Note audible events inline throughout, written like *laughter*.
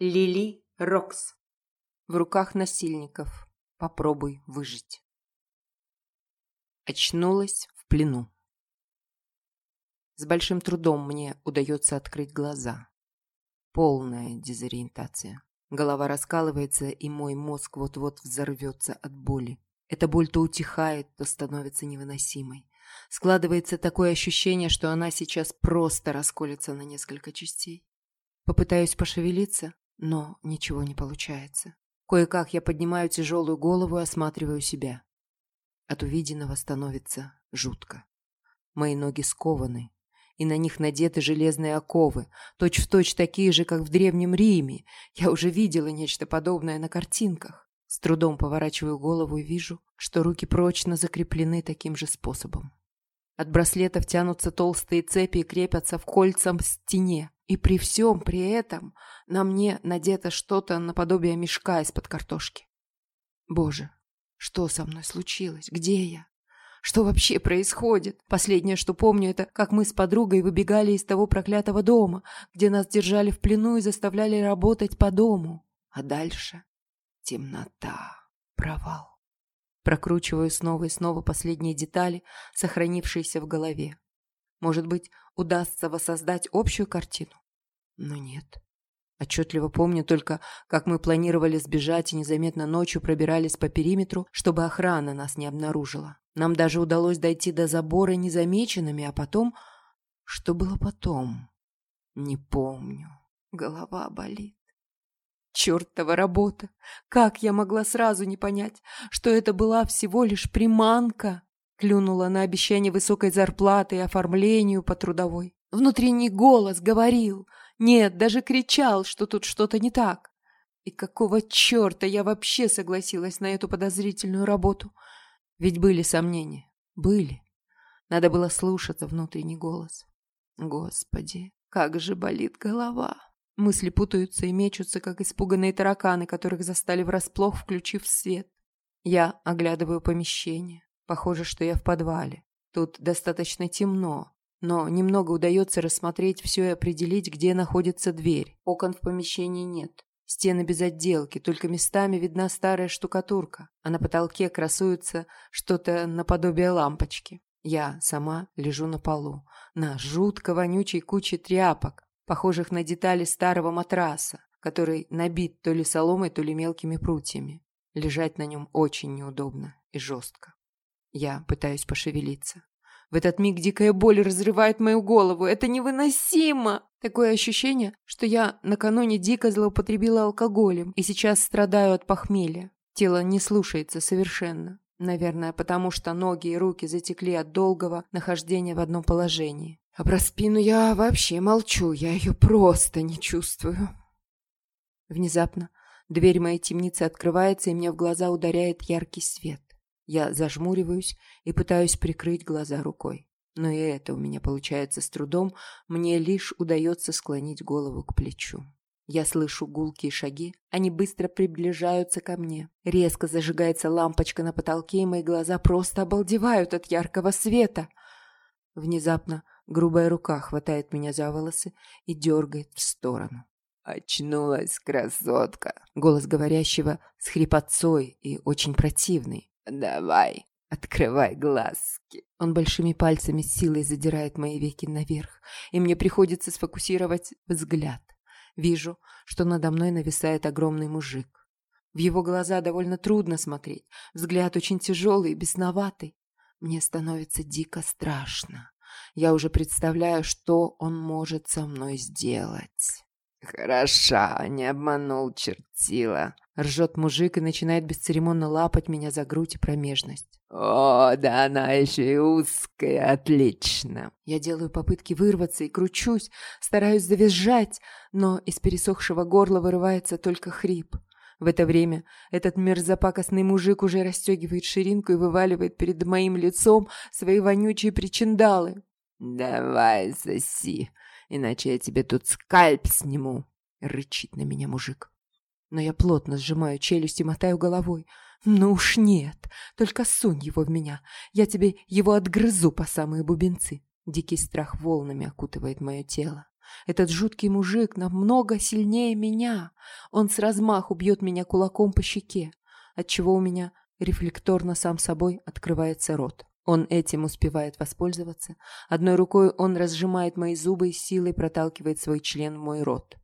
Лили Рокс. В руках насильников. Попробуй выжить. Очнулась в плену. С большим трудом мне удается открыть глаза. Полная дезориентация. Голова раскалывается, и мой мозг вот-вот взорвется от боли. Эта боль то утихает, то становится невыносимой. Складывается такое ощущение, что она сейчас просто расколется на несколько частей. Попытаюсь пошевелиться, но ничего не получается. Кое-как я поднимаю тяжелую голову и осматриваю себя. От увиденного становится жутко. Мои ноги скованы, и на них надеты железные оковы, точь-в-точь точь такие же, как в Древнем Риме. Я уже видела нечто подобное на картинках. С трудом поворачиваю голову и вижу, что руки прочно закреплены таким же способом. От браслетов тянутся толстые цепи и крепятся в кольцам в стене. И при всем при этом на мне надето что-то наподобие мешка из-под картошки. Боже, что со мной случилось? Где я? Что вообще происходит? Последнее, что помню, это как мы с подругой выбегали из того проклятого дома, где нас держали в плену и заставляли работать по дому. А дальше темнота, провал. Прокручиваю снова и снова последние детали, сохранившиеся в голове. Может быть, удастся воссоздать общую картину? Но нет. Отчетливо помню только, как мы планировали сбежать и незаметно ночью пробирались по периметру, чтобы охрана нас не обнаружила. Нам даже удалось дойти до забора незамеченными, а потом... Что было потом? Не помню. Голова болит. Чертова работа! Как я могла сразу не понять, что это была всего лишь приманка? Клюнула на обещание высокой зарплаты и оформлению по трудовой. Внутренний голос говорил, нет, даже кричал, что тут что-то не так. И какого черта я вообще согласилась на эту подозрительную работу? Ведь были сомнения. Были. Надо было слушаться внутренний голос. Господи, как же болит голова. Мысли путаются и мечутся, как испуганные тараканы, которых застали врасплох, включив свет. Я оглядываю помещение. Похоже, что я в подвале. Тут достаточно темно, но немного удается рассмотреть все и определить, где находится дверь. Окон в помещении нет. Стены без отделки, только местами видна старая штукатурка, а на потолке красуется что-то наподобие лампочки. Я сама лежу на полу, на жутко вонючей куче тряпок, похожих на детали старого матраса, который набит то ли соломой, то ли мелкими прутьями. Лежать на нем очень неудобно и жестко. Я пытаюсь пошевелиться. В этот миг дикая боль разрывает мою голову. Это невыносимо! Такое ощущение, что я накануне дико злоупотребила алкоголем и сейчас страдаю от похмелья. Тело не слушается совершенно. Наверное, потому что ноги и руки затекли от долгого нахождения в одном положении. А про спину я вообще молчу, я ее просто не чувствую. Внезапно дверь моей темницы открывается, и мне в глаза ударяет яркий свет. Я зажмуриваюсь и пытаюсь прикрыть глаза рукой. Но и это у меня получается с трудом, мне лишь удается склонить голову к плечу. Я слышу гулкие шаги, они быстро приближаются ко мне. Резко зажигается лампочка на потолке, и мои глаза просто обалдевают от яркого света. Внезапно грубая рука хватает меня за волосы и дергает в сторону. «Очнулась красотка!» Голос говорящего с хрипотцой и очень противный. «Давай, открывай глазки». Он большими пальцами силой задирает мои веки наверх, и мне приходится сфокусировать взгляд. Вижу, что надо мной нависает огромный мужик. В его глаза довольно трудно смотреть, взгляд очень тяжелый и бесноватый. Мне становится дико страшно. Я уже представляю, что он может со мной сделать. «Хороша, не обманул чертила», Ржет мужик и начинает бесцеремонно лапать меня за грудь и промежность. «О, да она еще и узкая, отлично!» Я делаю попытки вырваться и кручусь, стараюсь завизжать, но из пересохшего горла вырывается только хрип. В это время этот мерзопакостный мужик уже расстегивает ширинку и вываливает перед моим лицом свои вонючие причиндалы. «Давай, соси, иначе я тебе тут скальп сниму!» — рычит на меня мужик. Но я плотно сжимаю челюсть и мотаю головой. «Ну уж нет, только сунь его в меня. Я тебе его отгрызу по самые бубенцы». Дикий страх волнами окутывает мое тело. Этот жуткий мужик намного сильнее меня. Он с размаху бьет меня кулаком по щеке, отчего у меня рефлекторно сам собой открывается рот. Он этим успевает воспользоваться. Одной рукой он разжимает мои зубы и силой проталкивает свой член в мой рот.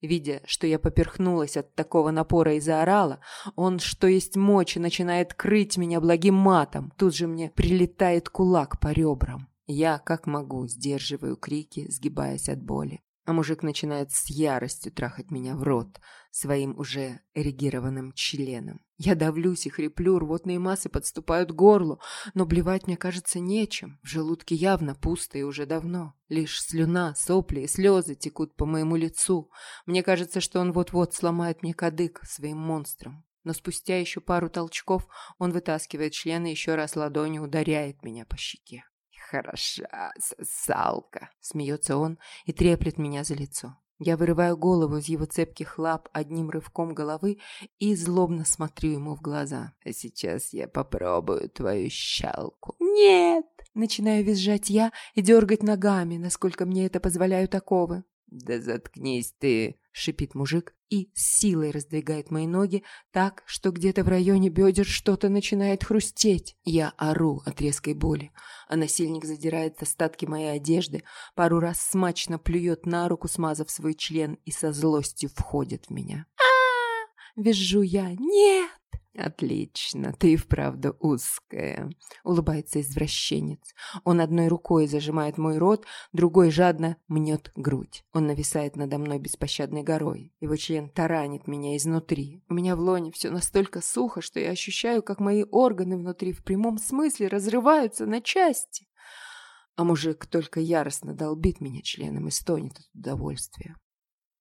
Видя, что я поперхнулась от такого напора и заорала, он, что есть мочи, начинает крыть меня благим матом. Тут же мне прилетает кулак по ребрам. Я, как могу, сдерживаю крики, сгибаясь от боли. А мужик начинает с яростью трахать меня в рот своим уже эрегированным членом. Я давлюсь и хриплю, рвотные массы подступают к горлу, но блевать мне кажется нечем. В желудке явно пусто и уже давно. Лишь слюна, сопли и слезы текут по моему лицу. Мне кажется, что он вот-вот сломает мне кадык своим монстром. Но спустя еще пару толчков он вытаскивает член и еще раз ладонью ударяет меня по щеке хороша сосалка!» Смеется он и треплет меня за лицо. Я вырываю голову из его цепких лап одним рывком головы и злобно смотрю ему в глаза. «А сейчас я попробую твою щалку». «Нет!» Начинаю визжать я и дергать ногами, насколько мне это позволяют оковы. «Да заткнись ты!» — шипит мужик и с силой раздвигает мои ноги так, что где-то в районе бедер что-то начинает хрустеть. Я ору от резкой боли, а насильник задирает остатки моей одежды, пару раз смачно плюет на руку, смазав свой член, и со злостью входит в меня. Визжу я. «Нет!» «Отлично, ты и вправду узкая», — улыбается извращенец. Он одной рукой зажимает мой рот, другой жадно мнет грудь. Он нависает надо мной беспощадной горой. Его член таранит меня изнутри. У меня в лоне все настолько сухо, что я ощущаю, как мои органы внутри в прямом смысле разрываются на части. А мужик только яростно долбит меня членом и стонет от удовольствия.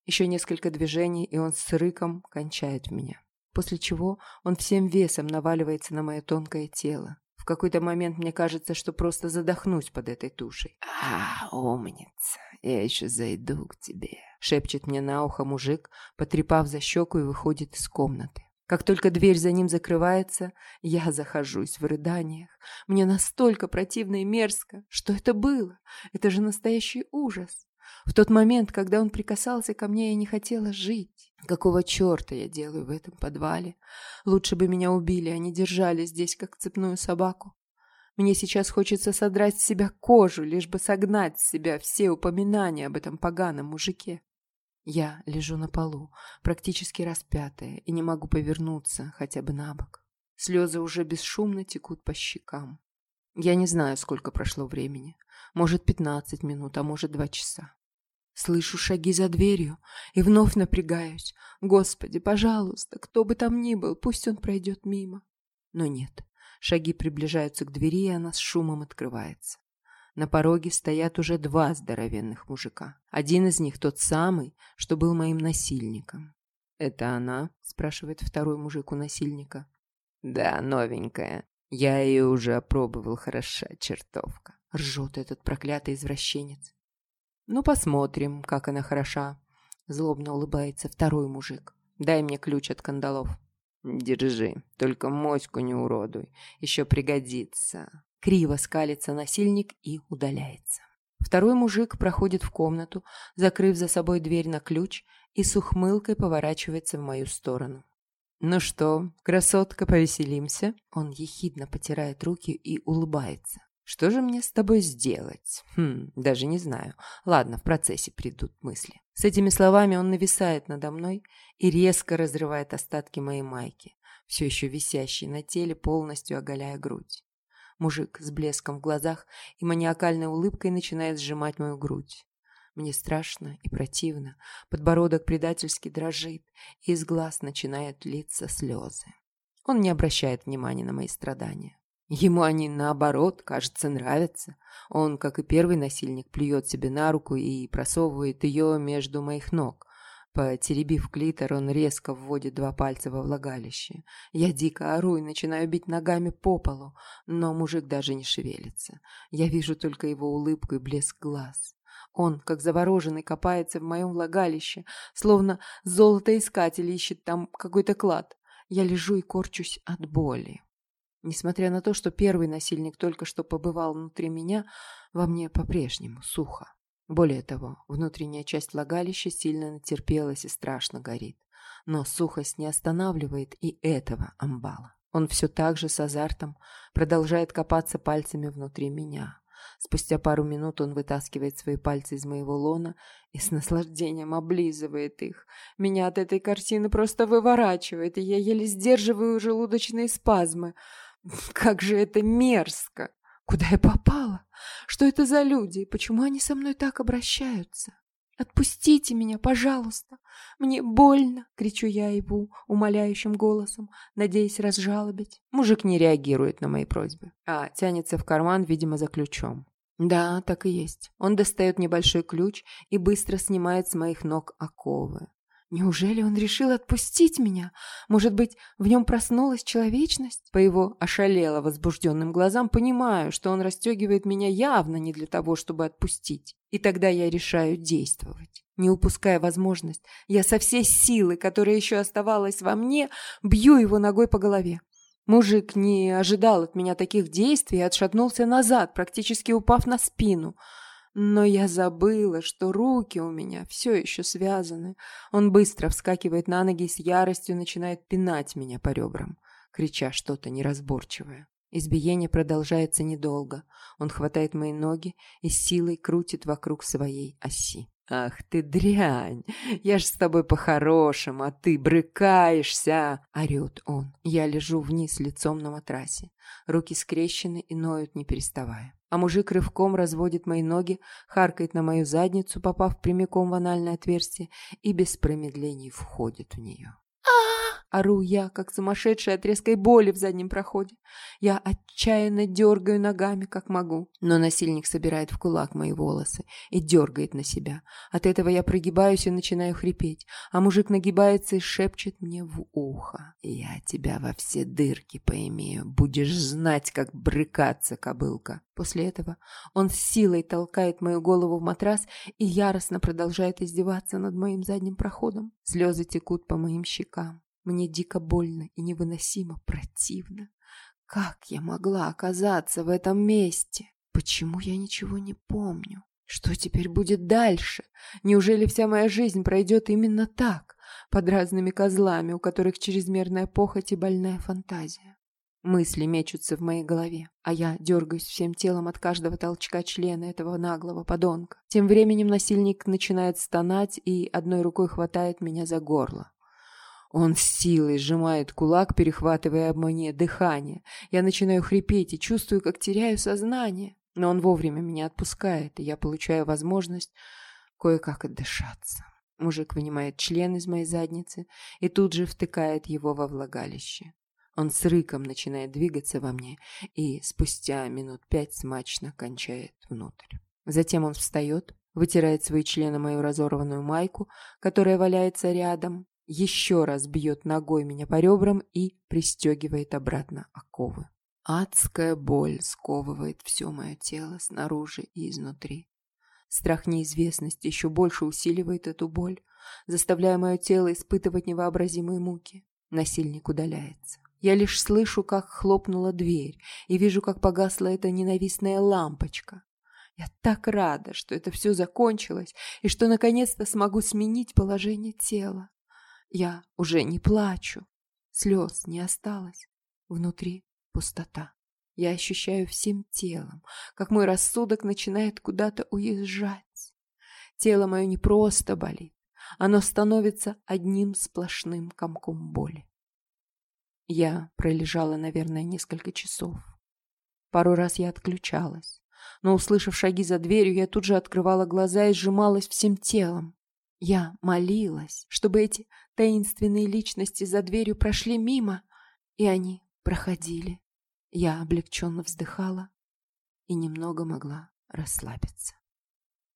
Еще несколько движений, и он с рыком кончает меня после чего он всем весом наваливается на мое тонкое тело. В какой-то момент мне кажется, что просто задохнусь под этой тушей. «А, умница, я еще зайду к тебе», — шепчет мне на ухо мужик, потрепав за щеку и выходит из комнаты. Как только дверь за ним закрывается, я захожусь в рыданиях. Мне настолько противно и мерзко. Что это было? Это же настоящий ужас. В тот момент, когда он прикасался ко мне, я не хотела жить. Какого черта я делаю в этом подвале? Лучше бы меня убили, а не держали здесь, как цепную собаку. Мне сейчас хочется содрать с себя кожу, лишь бы согнать с себя все упоминания об этом поганом мужике. Я лежу на полу, практически распятая, и не могу повернуться хотя бы на бок. Слезы уже бесшумно текут по щекам. Я не знаю, сколько прошло времени. Может, пятнадцать минут, а может, два часа. Слышу шаги за дверью и вновь напрягаюсь. Господи, пожалуйста, кто бы там ни был, пусть он пройдет мимо. Но нет. Шаги приближаются к двери, и она с шумом открывается. На пороге стоят уже два здоровенных мужика. Один из них тот самый, что был моим насильником. «Это она?» – спрашивает второй мужик у насильника. «Да, новенькая. Я ее уже опробовал, хороша чертовка». Ржет этот проклятый извращенец. «Ну, посмотрим, как она хороша», — злобно улыбается второй мужик. «Дай мне ключ от кандалов». «Держи, только моську не уродуй, еще пригодится». Криво скалится насильник и удаляется. Второй мужик проходит в комнату, закрыв за собой дверь на ключ и с ухмылкой поворачивается в мою сторону. «Ну что, красотка, повеселимся?» Он ехидно потирает руки и улыбается. Что же мне с тобой сделать? Хм, даже не знаю. Ладно, в процессе придут мысли. С этими словами он нависает надо мной и резко разрывает остатки моей майки, все еще висящей на теле, полностью оголяя грудь. Мужик с блеском в глазах и маниакальной улыбкой начинает сжимать мою грудь. Мне страшно и противно, подбородок предательски дрожит, и из глаз начинают литься слезы. Он не обращает внимания на мои страдания. Ему они, наоборот, кажется, нравятся. Он, как и первый насильник, плюет себе на руку и просовывает ее между моих ног. Потеребив клитор, он резко вводит два пальца во влагалище. Я дико ору и начинаю бить ногами по полу, но мужик даже не шевелится. Я вижу только его улыбку и блеск глаз. Он, как завороженный, копается в моем влагалище, словно золотоискатель ищет там какой-то клад. Я лежу и корчусь от боли. Несмотря на то, что первый насильник только что побывал внутри меня, во мне по-прежнему сухо. Более того, внутренняя часть влагалища сильно натерпелась и страшно горит. Но сухость не останавливает и этого амбала. Он все так же с азартом продолжает копаться пальцами внутри меня. Спустя пару минут он вытаскивает свои пальцы из моего лона и с наслаждением облизывает их. Меня от этой картины просто выворачивает, и я еле сдерживаю желудочные спазмы. *laughs* Как же это мерзко! Куда я попала? Что это за люди? Почему они со мной так обращаются? «Отпустите меня, пожалуйста! Мне больно!» — кричу я его умоляющим голосом, надеясь разжалобить. Мужик не реагирует на мои просьбы, а тянется в карман, видимо, за ключом. Да, так и есть. Он достает небольшой ключ и быстро снимает с моих ног оковы. Неужели он решил отпустить меня? Может быть, в нем проснулась человечность? По его ошалело возбужденным глазам понимаю, что он расстегивает меня явно не для того, чтобы отпустить. И тогда я решаю действовать. Не упуская возможность, я со всей силы, которая еще оставалась во мне, бью его ногой по голове. Мужик не ожидал от меня таких действий и отшатнулся назад, практически упав на спину – но я забыла, что руки у меня все еще связаны. Он быстро вскакивает на ноги и с яростью начинает пинать меня по ребрам, крича что-то неразборчивое. Избиение продолжается недолго. Он хватает мои ноги и силой крутит вокруг своей оси. «Ах ты дрянь! Я ж с тобой по-хорошему, а ты брыкаешься!» — орет он. Я лежу вниз лицом на матрасе. Руки скрещены и ноют, не переставая. А мужик рывком разводит мои ноги, харкает на мою задницу, попав прямиком в анальное отверстие, и без промедлений входит в нее. Ору я, как сумасшедшая от резкой боли в заднем проходе. Я отчаянно дергаю ногами, как могу. Но насильник собирает в кулак мои волосы и дергает на себя. От этого я прогибаюсь и начинаю хрипеть. А мужик нагибается и шепчет мне в ухо. «Я тебя во все дырки поимею. Будешь знать, как брыкаться, кобылка». После этого он с силой толкает мою голову в матрас и яростно продолжает издеваться над моим задним проходом. Слезы текут по моим щекам. Мне дико больно и невыносимо противно. Как я могла оказаться в этом месте? Почему я ничего не помню? Что теперь будет дальше? Неужели вся моя жизнь пройдет именно так, под разными козлами, у которых чрезмерная похоть и больная фантазия? Мысли мечутся в моей голове, а я дергаюсь всем телом от каждого толчка члена этого наглого подонка. Тем временем насильник начинает стонать и одной рукой хватает меня за горло. Он с силой сжимает кулак, перехватывая мне дыхание. Я начинаю хрипеть и чувствую, как теряю сознание. Но он вовремя меня отпускает, и я получаю возможность кое-как отдышаться. Мужик вынимает член из моей задницы и тут же втыкает его во влагалище. Он с рыком начинает двигаться во мне и спустя минут пять смачно кончает внутрь. Затем он встает, вытирает свои члены мою разорванную майку, которая валяется рядом, еще раз бьет ногой меня по ребрам и пристегивает обратно оковы. Адская боль сковывает все мое тело снаружи и изнутри. Страх неизвестности еще больше усиливает эту боль, заставляя мое тело испытывать невообразимые муки. Насильник удаляется. Я лишь слышу, как хлопнула дверь, и вижу, как погасла эта ненавистная лампочка. Я так рада, что это все закончилось, и что наконец-то смогу сменить положение тела. Я уже не плачу. Слез не осталось. Внутри пустота. Я ощущаю всем телом, как мой рассудок начинает куда-то уезжать. Тело мое не просто болит. Оно становится одним сплошным комком боли. Я пролежала, наверное, несколько часов. Пару раз я отключалась, но, услышав шаги за дверью, я тут же открывала глаза и сжималась всем телом. Я молилась, чтобы эти таинственные личности за дверью прошли мимо, и они проходили. Я облегченно вздыхала и немного могла расслабиться.